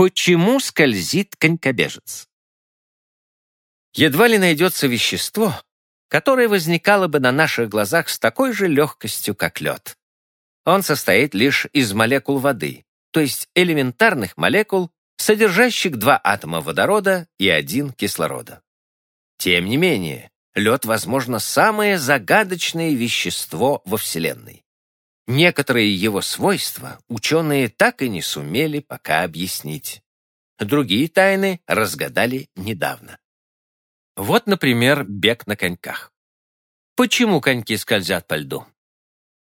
Почему скользит конькобежец? Едва ли найдется вещество, которое возникало бы на наших глазах с такой же легкостью, как лед. Он состоит лишь из молекул воды, то есть элементарных молекул, содержащих два атома водорода и один кислорода. Тем не менее, лед, возможно, самое загадочное вещество во Вселенной. Некоторые его свойства ученые так и не сумели пока объяснить. Другие тайны разгадали недавно. Вот, например, бег на коньках. Почему коньки скользят по льду?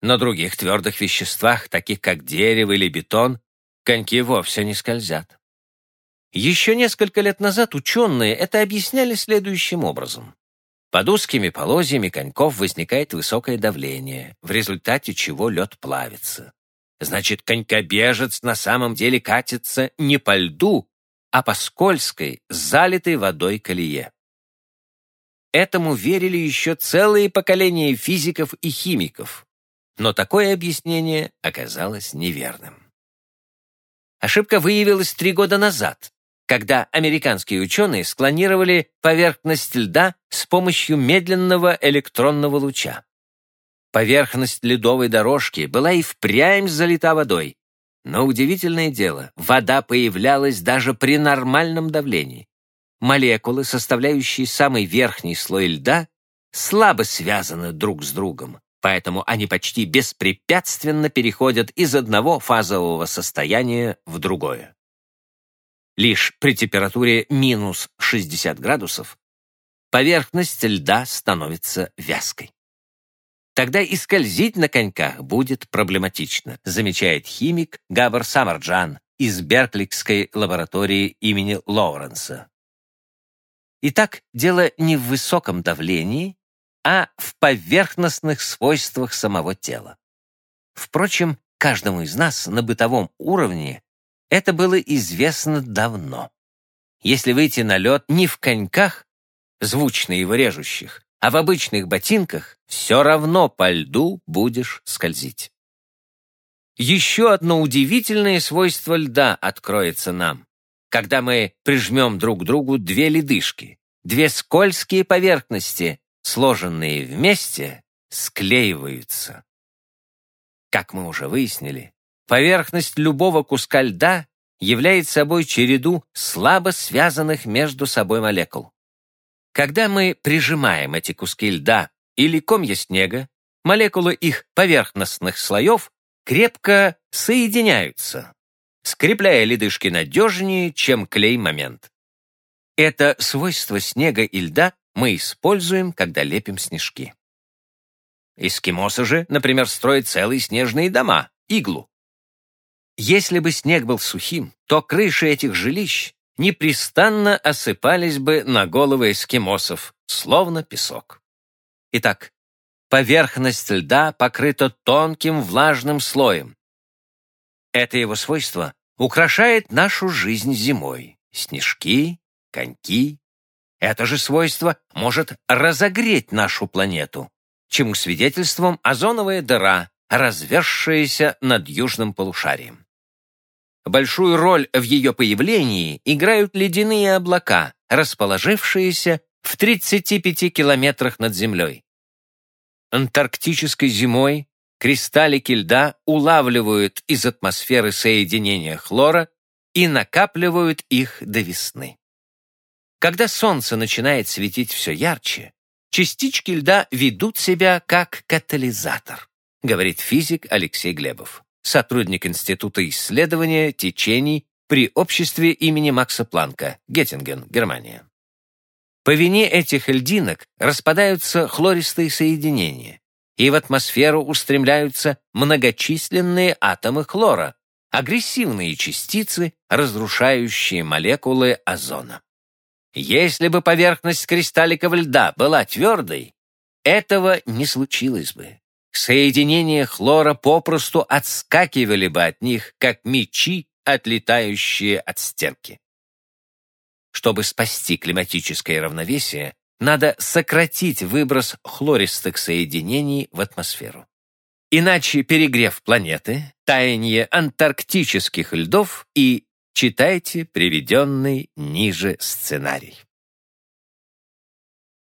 На других твердых веществах, таких как дерево или бетон, коньки вовсе не скользят. Еще несколько лет назад ученые это объясняли следующим образом. Под узкими полозьями коньков возникает высокое давление, в результате чего лед плавится. Значит, конькобежец на самом деле катится не по льду, а по скользкой, залитой водой колее. Этому верили еще целые поколения физиков и химиков, но такое объяснение оказалось неверным. Ошибка выявилась три года назад, когда американские ученые склонировали поверхность льда с помощью медленного электронного луча. Поверхность ледовой дорожки была и впрямь залита водой, но удивительное дело, вода появлялась даже при нормальном давлении. Молекулы, составляющие самый верхний слой льда, слабо связаны друг с другом, поэтому они почти беспрепятственно переходят из одного фазового состояния в другое. Лишь при температуре минус 60 градусов поверхность льда становится вязкой. Тогда и скользить на коньках будет проблематично, замечает химик Габар Самарджан из Беркликской лаборатории имени Лоуренса. Итак, дело не в высоком давлении, а в поверхностных свойствах самого тела. Впрочем, каждому из нас на бытовом уровне это было известно давно. Если выйти на лед не в коньках, звучно его режущих, а в обычных ботинках, все равно по льду будешь скользить. Еще одно удивительное свойство льда откроется нам, когда мы прижмем друг к другу две ледышки, две скользкие поверхности, сложенные вместе, склеиваются. Как мы уже выяснили, Поверхность любого куска льда является собой череду слабо связанных между собой молекул. Когда мы прижимаем эти куски льда или комья снега, молекулы их поверхностных слоев крепко соединяются, скрепляя ледышки надежнее, чем клей-момент. Это свойство снега и льда мы используем, когда лепим снежки. Эскимосы же, например, строят целые снежные дома, иглу. Если бы снег был сухим, то крыши этих жилищ непрестанно осыпались бы на головы эскимосов, словно песок. Итак, поверхность льда покрыта тонким влажным слоем. Это его свойство украшает нашу жизнь зимой. Снежки, коньки. Это же свойство может разогреть нашу планету, чему свидетельством озоновая дыра, развершаяся над южным полушарием. Большую роль в ее появлении играют ледяные облака, расположившиеся в 35 километрах над землей. Антарктической зимой кристаллики льда улавливают из атмосферы соединения хлора и накапливают их до весны. Когда солнце начинает светить все ярче, частички льда ведут себя как катализатор, говорит физик Алексей Глебов сотрудник Института исследования течений при обществе имени Макса Планка, Геттинген, Германия. По вине этих льдинок распадаются хлористые соединения, и в атмосферу устремляются многочисленные атомы хлора, агрессивные частицы, разрушающие молекулы озона. Если бы поверхность кристалликов льда была твердой, этого не случилось бы соединения хлора попросту отскакивали бы от них, как мечи, отлетающие от стенки. Чтобы спасти климатическое равновесие, надо сократить выброс хлористых соединений в атмосферу. Иначе перегрев планеты, таяние антарктических льдов и читайте приведенный ниже сценарий.